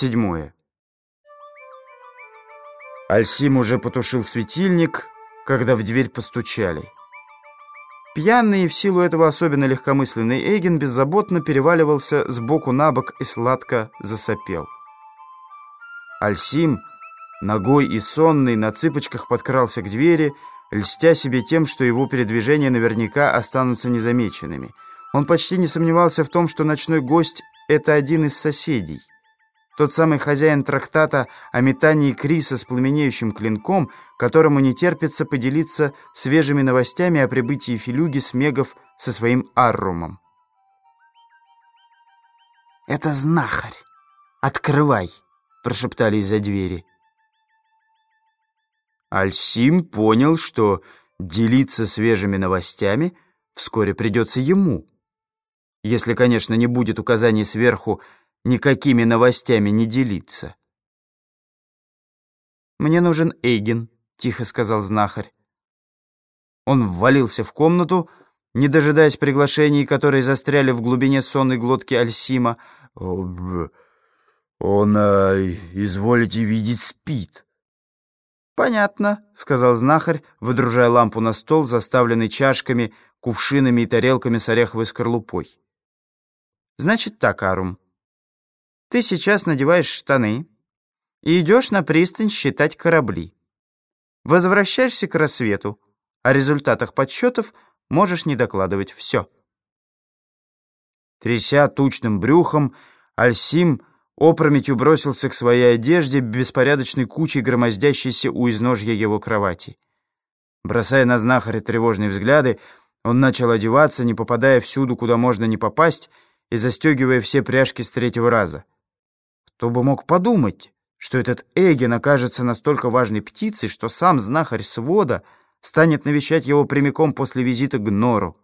Седьмое. Альсим уже потушил светильник, когда в дверь постучали. Пьяный и в силу этого особенно легкомысленный Эйген беззаботно переваливался с боку на бок и сладко засопел. Альсим, ногой и сонный, на цыпочках подкрался к двери, льстя себе тем, что его передвижения наверняка останутся незамеченными. Он почти не сомневался в том, что ночной гость — это один из соседей. Тот самый хозяин трактата о метании Криса с пламенеющим клинком, которому не терпится поделиться свежими новостями о прибытии Филюги с Мегов со своим Аррумом. «Это знахарь! Открывай!» — прошептали из-за двери. Альсим понял, что делиться свежими новостями вскоре придется ему. Если, конечно, не будет указаний сверху никакими новостями не делиться. «Мне нужен Эйген», — тихо сказал знахарь. Он ввалился в комнату, не дожидаясь приглашений, которые застряли в глубине сонной глотки Альсима. «Он, а, изволите видеть, спит». «Понятно», — сказал знахарь, выдружая лампу на стол, заставленный чашками, кувшинами и тарелками с ореховой скорлупой. «Значит так, Арум, ты сейчас надеваешь штаны и идешь на пристань считать корабли. Возвращаешься к рассвету, о результатах подсчетов можешь не докладывать. Все». Тряся тучным брюхом, Альсим опрометью бросился к своей одежде, беспорядочной кучей громоздящейся у изножья его кровати. Бросая на знахаря тревожные взгляды, он начал одеваться, не попадая всюду, куда можно не попасть, и застегивая все пряжки с третьего раза. Кто бы мог подумать, что этот Эгин окажется настолько важной птицей, что сам знахарь свода станет навещать его прямиком после визита к Нору.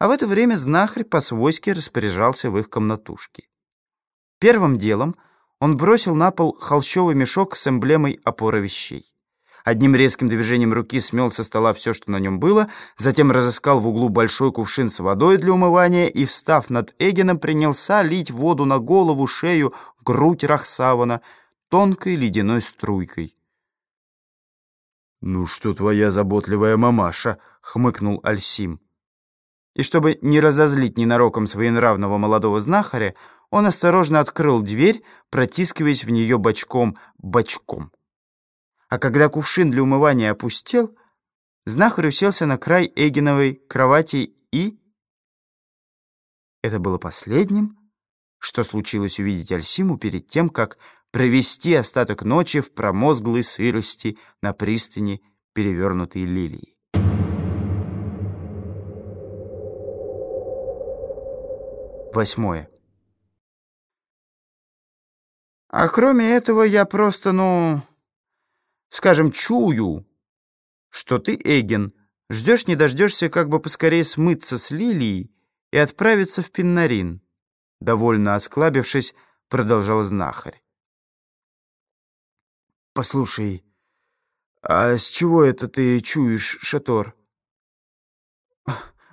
А в это время знахарь по-свойски распоряжался в их комнатушке. Первым делом он бросил на пол холщовый мешок с эмблемой опоры вещей. Одним резким движением руки смел со стола все, что на нем было, затем разыскал в углу большой кувшин с водой для умывания и, встав над Эгеном, принялся лить воду на голову, шею, грудь Рахсавана тонкой ледяной струйкой. «Ну что твоя заботливая мамаша?» — хмыкнул Альсим. И чтобы не разозлить ненароком своенравного молодого знахаря, он осторожно открыл дверь, протискиваясь в нее бочком-бочком. А когда кувшин для умывания опустел, знахарь уселся на край Эгиновой кровати и... Это было последним, что случилось увидеть Альсиму перед тем, как провести остаток ночи в промозглой сырости на пристани перевернутой лилии. Восьмое. А кроме этого, я просто, ну, скажем, чую, что ты, Эгин, ждешь не дождешься как бы поскорее смыться с Лилией и отправиться в Пиннарин. Довольно осклабившись, продолжал знахарь. «Послушай, а с чего это ты чуешь, Шатор?»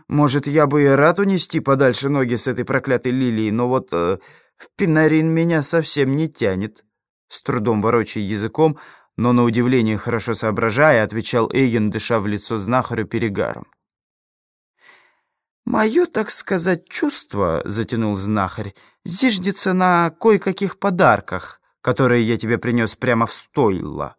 Может, я бы и рад унести подальше ноги с этой проклятой лилией, но вот э, в пинарин меня совсем не тянет. С трудом ворочая языком, но на удивление хорошо соображая, отвечал Эйген, дыша в лицо знахарю перегаром. «Мое, так сказать, чувство, — затянул знахарь, — зиждется на кое-каких подарках, которые я тебе принес прямо в стойло».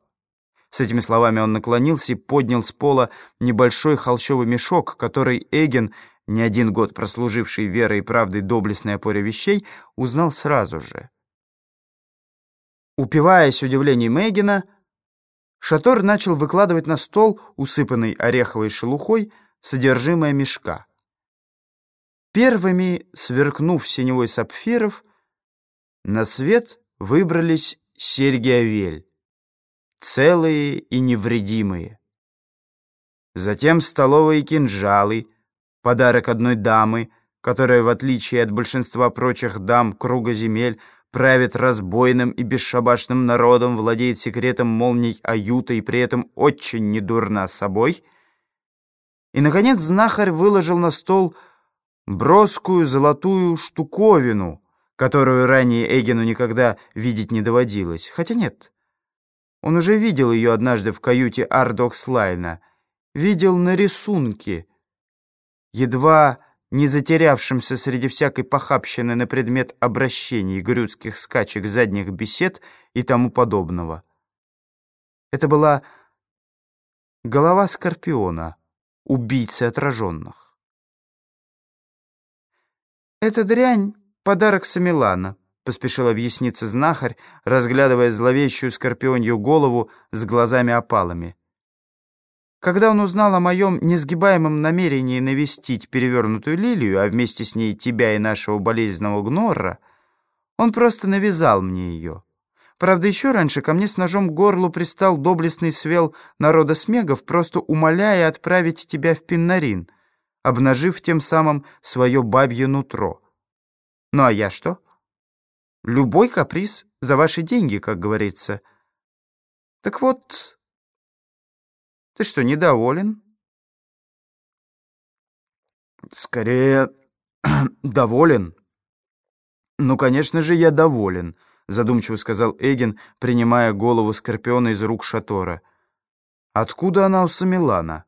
С этими словами он наклонился и поднял с пола небольшой холщовый мешок, который Эген, не один год прослуживший верой и правдой доблестной опоре вещей, узнал сразу же. Упиваясь удивлением Эгена, Шатор начал выкладывать на стол, усыпанный ореховой шелухой, содержимое мешка. Первыми, сверкнув синевой сапфиров, на свет выбрались серьги-овель целые и невредимые. Затем столовые кинжалы, подарок одной дамы, которая, в отличие от большинства прочих дам круга земель, правит разбойным и бесшабашным народом, владеет секретом молний Аюта и при этом очень недурна собой. И, наконец, знахарь выложил на стол броскую золотую штуковину, которую ранее Эгину никогда видеть не доводилось. Хотя нет, он уже видел ее однажды в каюте Ардокслайна. Видел на рисунке, едва не затерявшимся среди всякой похабщины на предмет обращений, грюцких скачек, задних бесед и тому подобного. Это была голова Скорпиона, убийцы отраженных. «Эта дрянь — подарок Самилана», — поспешил объясниться знахарь, разглядывая зловещую скорпионью голову с глазами-опалами. Когда он узнал о моем несгибаемом намерении навестить перевернутую лилию, а вместе с ней тебя и нашего болезненного гнорра, он просто навязал мне ее. Правда, еще раньше ко мне с ножом к горлу пристал доблестный свел народа смегов, просто умоляя отправить тебя в Пиннарин, обнажив тем самым свое бабье нутро. Ну а я что? Любой каприз за ваши деньги, как говорится. Так вот, ты что, недоволен? Скорее, доволен. Ну, конечно же, я доволен, задумчиво сказал Эгин, принимая голову Скорпиона из рук Шатора. Откуда она у Самилана?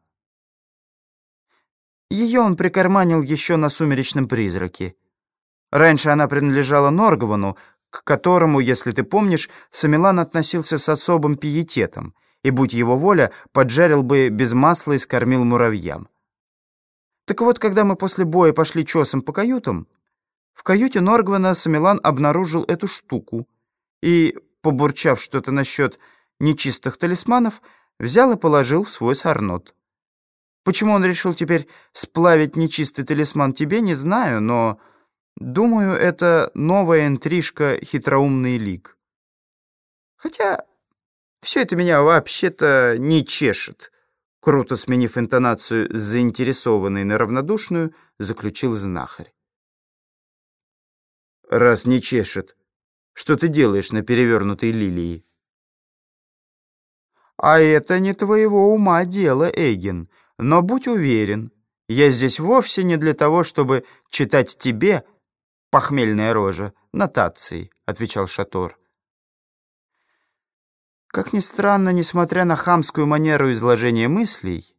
Ее он прикарманил еще на сумеречном призраке. Раньше она принадлежала Норговану, к которому, если ты помнишь, Самилан относился с особым пиететом, и, будь его воля, поджарил бы без масла и скормил муравьям. Так вот, когда мы после боя пошли чесом по каютам, в каюте Норгвана Самилан обнаружил эту штуку и, побурчав что-то насчет нечистых талисманов, взял и положил в свой сорнот. Почему он решил теперь сплавить нечистый талисман тебе, не знаю, но... Думаю, это новая интрижка «Хитроумный лик». Хотя все это меня вообще-то не чешет. Круто сменив интонацию с заинтересованной на равнодушную, заключил знахарь. «Раз не чешет, что ты делаешь на перевернутой лилии?» «А это не твоего ума дело, Эгин, но будь уверен, я здесь вовсе не для того, чтобы читать тебе похмельная рожа, нотации», — отвечал Шатор. Как ни странно, несмотря на хамскую манеру изложения мыслей,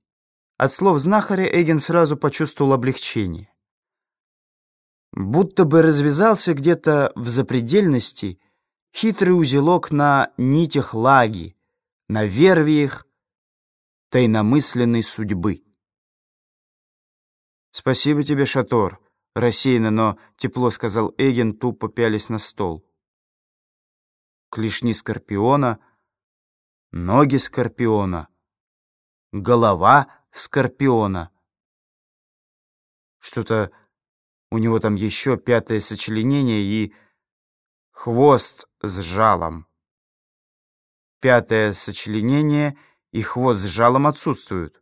от слов знахаря Эгин сразу почувствовал облегчение. Будто бы развязался где-то в запредельности хитрый узелок на нитях лаги, на вервиях тайномысленной судьбы. «Спасибо тебе, Шатор», Рассеянно, но тепло сказал Эгин, тупо пялись на стол. Клешни скорпиона, ноги скорпиона, голова скорпиона. Что-то у него там еще пятое сочленение и хвост с жалом. Пятое сочленение и хвост с жалом отсутствуют.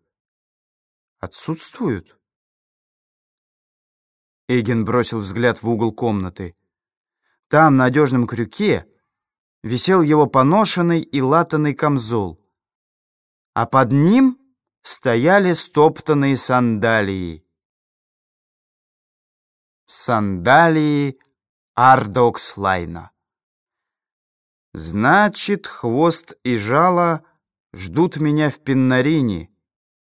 Отсутствуют? Эйген бросил взгляд в угол комнаты. Там, на одежном крюке, висел его поношенный и латанный камзол. А под ним стояли стоптанные сандалии. Сандалии Ардокслайна. Значит, хвост и жало ждут меня в Пеннарине,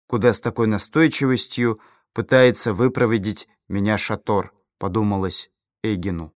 куда с такой настойчивостью пытается выпроводить меня Шатор, подумалось Эгину.